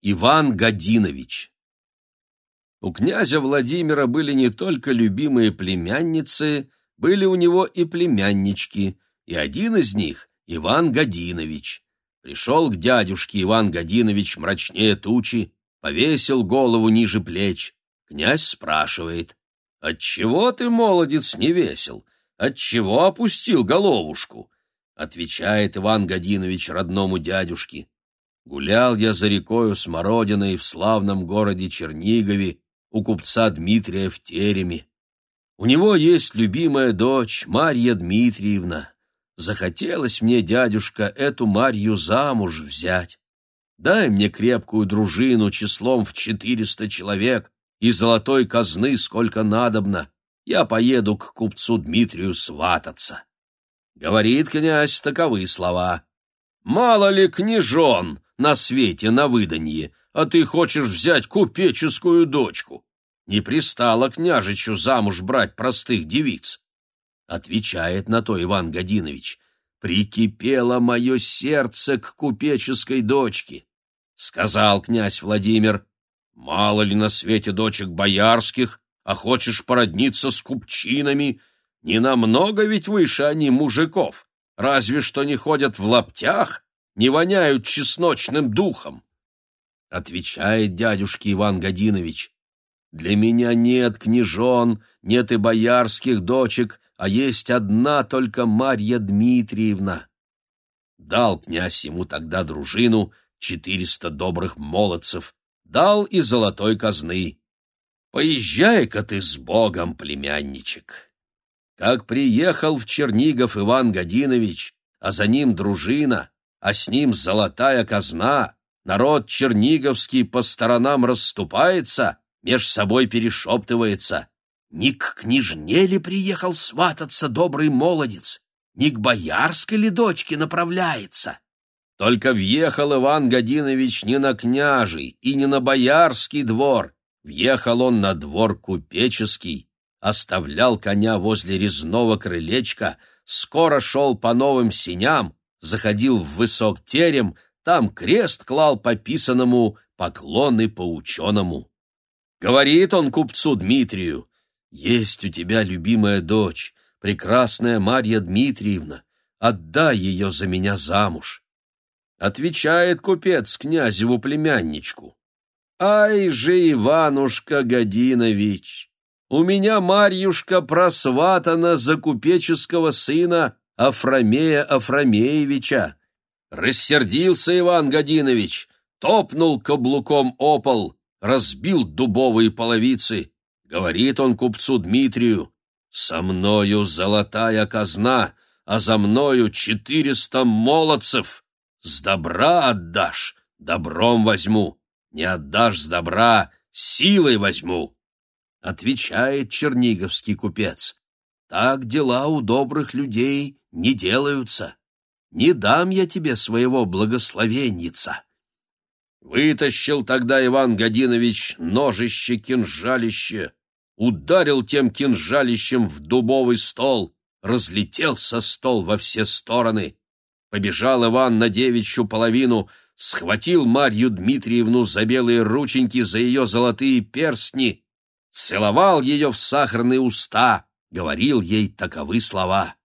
Иван Годинович У князя Владимира были не только любимые племянницы, были у него и племяннички, и один из них — Иван Годинович. Пришел к дядюшке Иван Годинович мрачнее тучи, повесил голову ниже плеч. Князь спрашивает, «Отчего ты, молодец, не весел? Отчего опустил головушку?» Отвечает Иван Годинович родному дядюшке, Гулял я за рекою Смородиной в славном городе Чернигове у купца Дмитрия в тереме. У него есть любимая дочь Марья Дмитриевна. Захотелось мне, дядюшка, эту Марью замуж взять. Дай мне крепкую дружину числом в четыреста человек и золотой казны сколько надобно. Я поеду к купцу Дмитрию свататься. Говорит князь таковы слова. Мало ли княжон, на свете на выданье, а ты хочешь взять купеческую дочку. Не пристало княжичу замуж брать простых девиц. Отвечает на то Иван Годинович. Прикипело мое сердце к купеческой дочке. Сказал князь Владимир, мало ли на свете дочек боярских, а хочешь породниться с купчинами, не намного ведь выше они мужиков, разве что не ходят в лаптях не воняют чесночным духом. Отвечает дядюшка Иван Годинович, «Для меня нет княжон, нет и боярских дочек, а есть одна только Марья Дмитриевна». Дал князь ему тогда дружину, четыреста добрых молодцев, дал и золотой казны. «Поезжай-ка ты с Богом, племянничек!» Как приехал в Чернигов Иван Годинович, а за ним дружина, а с ним золотая казна, народ черниговский по сторонам расступается, меж собой перешептывается. Не к княжне ли приехал свататься добрый молодец? Не к боярской ли дочке направляется? Только въехал Иван Годинович не на княжий и не на боярский двор, въехал он на двор купеческий, оставлял коня возле резного крылечка, скоро шел по новым синям, заходил в высок терем, там крест клал по писанному, поклоны по ученому. Говорит он купцу Дмитрию, «Есть у тебя любимая дочь, прекрасная Марья Дмитриевна, отдай ее за меня замуж». Отвечает купец князеву племянничку, «Ай же, Иванушка Годинович, у меня Марьюшка просватана за купеческого сына Афромея Афромеевича. Рассердился Иван Годинович, топнул каблуком опол, разбил дубовые половицы. Говорит он купцу Дмитрию, «Со мною золотая казна, а за мною четыреста молодцев. С добра отдашь, добром возьму. Не отдашь с добра, силой возьму». Отвечает черниговский купец, «Так дела у добрых людей не делаются. Не дам я тебе своего благословенница. Вытащил тогда Иван Годинович ножище-кинжалище, ударил тем кинжалищем в дубовый стол, разлетелся стол во все стороны. Побежал Иван на девичью половину, схватил Марью Дмитриевну за белые рученьки, за ее золотые перстни, целовал ее в сахарные уста, говорил ей таковы слова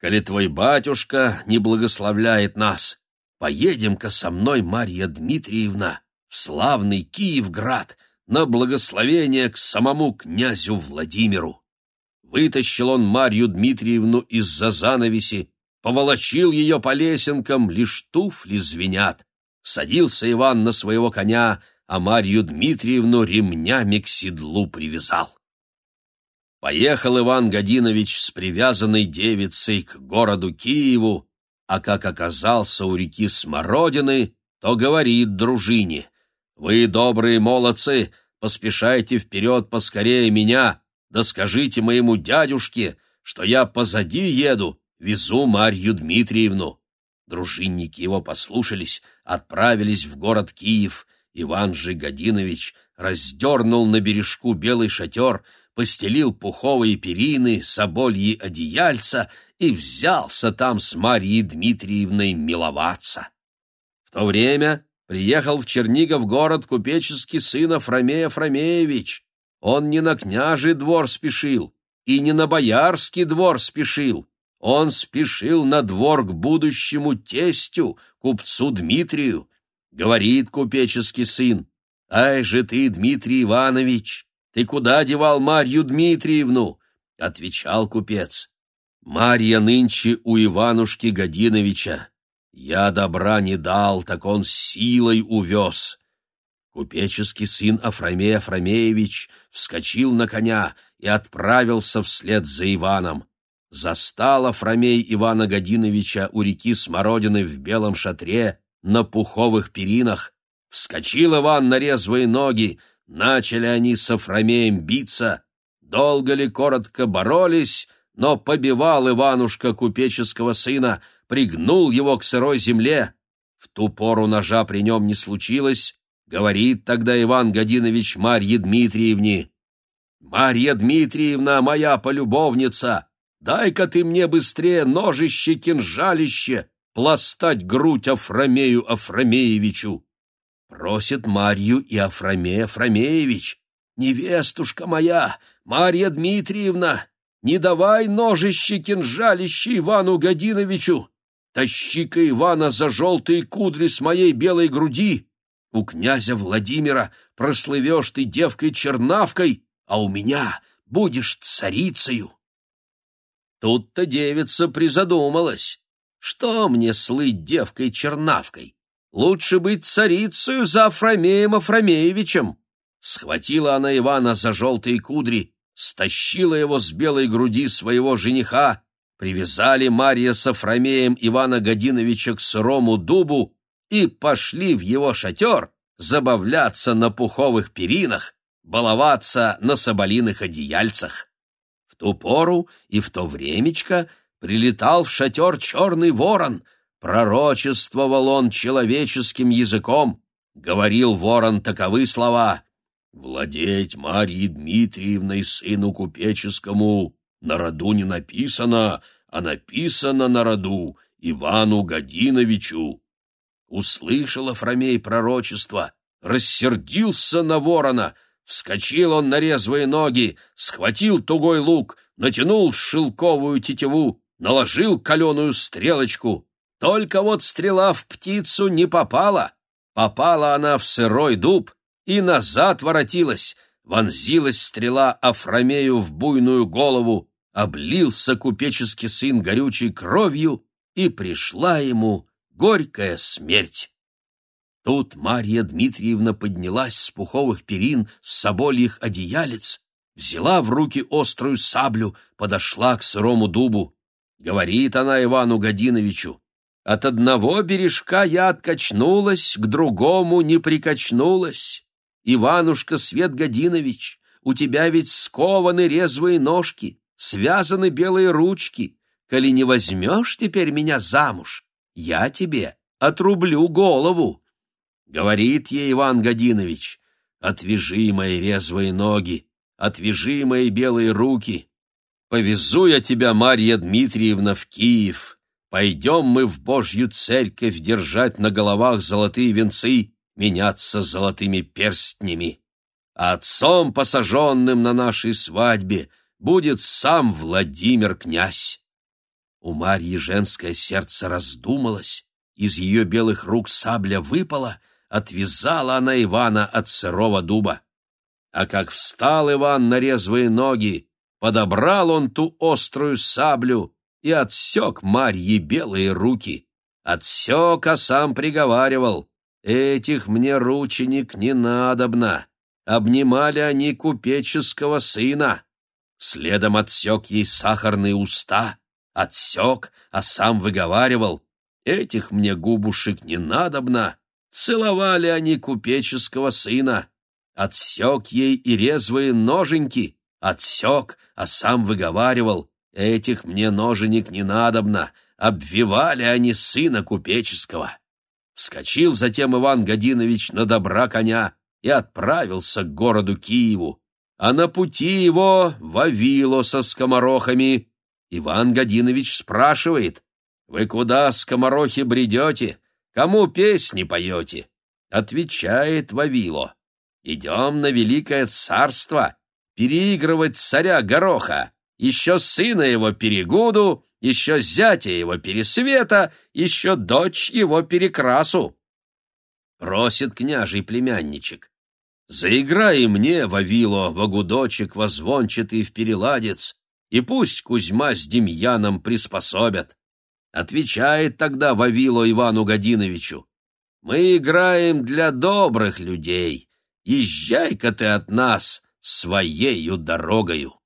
коли твой батюшка не благословляет нас, поедем-ка со мной, Марья Дмитриевна, в славный Киевград на благословение к самому князю Владимиру. Вытащил он Марью Дмитриевну из-за занавеси, поволочил ее по лесенкам, лишь туфли звенят. Садился Иван на своего коня, а Марью Дмитриевну ремнями к седлу привязал. Поехал Иван Годинович с привязанной девицей к городу Киеву, а как оказался у реки Смородины, то говорит дружине, «Вы, добрые молодцы, поспешайте вперед поскорее меня, да скажите моему дядюшке, что я позади еду, везу Марью Дмитриевну». Дружинники его послушались, отправились в город Киев. Иван же Годинович раздернул на бережку белый шатер — постелил пуховые перины, собольи одеяльца и взялся там с Марьей Дмитриевной миловаться. В то время приехал в Чернигов город купеческий сын Афромея Афромеевич. Он не на княжий двор спешил и не на боярский двор спешил. Он спешил на двор к будущему тестю, купцу Дмитрию. Говорит купеческий сын, «Ай же ты, Дмитрий Иванович, ты куда девал Марью Дмитриевну?» Отвечал купец, «Марья нынче у Иванушки Годиновича. Я добра не дал, так он силой увез. Купеческий сын Афромей Афромеевич вскочил на коня и отправился вслед за Иваном. Застал Афромей Ивана Годиновича у реки Смородины в белом шатре на пуховых перинах. Вскочил Иван на резвые ноги, начали они с Афромеем биться. Долго ли, коротко боролись, но побивал Иванушка купеческого сына, пригнул его к сырой земле. В ту пору ножа при нем не случилось, Говорит тогда Иван Годинович Марье Дмитриевне. «Марья Дмитриевна, моя полюбовница, дай-ка ты мне быстрее ножище-кинжалище пластать грудь Афромею Афромеевичу». Просит Марью и Афромей Афромеевич. «Невестушка моя, Марья Дмитриевна, не давай ножище-кинжалище Ивану Годиновичу. Тащи-ка Ивана за желтые кудри с моей белой груди» У князя Владимира прослывешь ты девкой-чернавкой, а у меня будешь царицею. Тут-то девица призадумалась. Что мне слыть девкой-чернавкой? Лучше быть царицею за Афромеем Афромеевичем. Схватила она Ивана за желтые кудри, стащила его с белой груди своего жениха, привязали Марья с Афромеем Ивана Годиновича к сырому дубу и пошли в его шатер забавляться на пуховых перинах, баловаться на соболиных одеяльцах. В ту пору и в то времечко прилетал в шатер черный ворон, пророчествовал он человеческим языком, говорил ворон таковы слова «Владеть Марьей Дмитриевной сыну купеческому на роду не написано, а написано на роду Ивану Годиновичу, Услышал Афромей пророчество, рассердился на ворона, вскочил он на резвые ноги, схватил тугой лук, натянул шелковую тетиву, наложил каленую стрелочку. Только вот стрела в птицу не попала. Попала она в сырой дуб и назад воротилась. Вонзилась стрела Афромею в буйную голову, облился купеческий сын горючей кровью, и пришла ему горькая смерть. Тут Марья Дмитриевна поднялась с пуховых перин, с собольих одеялец, взяла в руки острую саблю, подошла к сырому дубу. Говорит она Ивану Годиновичу, «От одного бережка я откачнулась, к другому не прикачнулась. Иванушка Свет Годинович, у тебя ведь скованы резвые ножки, связаны белые ручки. Коли не возьмешь теперь меня замуж, я тебе отрублю голову. Говорит ей Иван Годинович, отвяжи мои резвые ноги, отвяжи мои белые руки. Повезу я тебя, Марья Дмитриевна, в Киев. Пойдем мы в Божью церковь держать на головах золотые венцы, меняться золотыми перстнями. А отцом, посаженным на нашей свадьбе, будет сам Владимир князь. У Марьи женское сердце раздумалось, из ее белых рук сабля выпала, отвязала она Ивана от сырого дуба. А как встал Иван на резвые ноги, подобрал он ту острую саблю и отсек Марье белые руки. Отсек, а сам приговаривал, «Этих мне рученик не надобно». Обнимали они купеческого сына. Следом отсек ей сахарные уста, отсек, а сам выговаривал. Этих мне губушек не надобно. Целовали они купеческого сына. Отсек ей и резвые ноженьки. Отсек, а сам выговаривал. Этих мне ноженек не надобно. Обвивали они сына купеческого. Вскочил затем Иван Годинович на добра коня и отправился к городу Киеву. А на пути его Вавило со скоморохами Иван Годинович спрашивает, «Вы куда, скоморохи, бредете? Кому песни поете?» Отвечает Вавило, идем на великое царство, переигрывать царя Гороха, еще сына его Перегуду, еще зятя его Пересвета, еще дочь его Перекрасу. Просит княжий племянничек. Заиграй мне, Вавило, вагудочек возвончатый в переладец, и пусть Кузьма с Демьяном приспособят. Отвечает тогда Вавило Ивану Годиновичу. Мы играем для добрых людей. Езжай-ка ты от нас своею дорогою.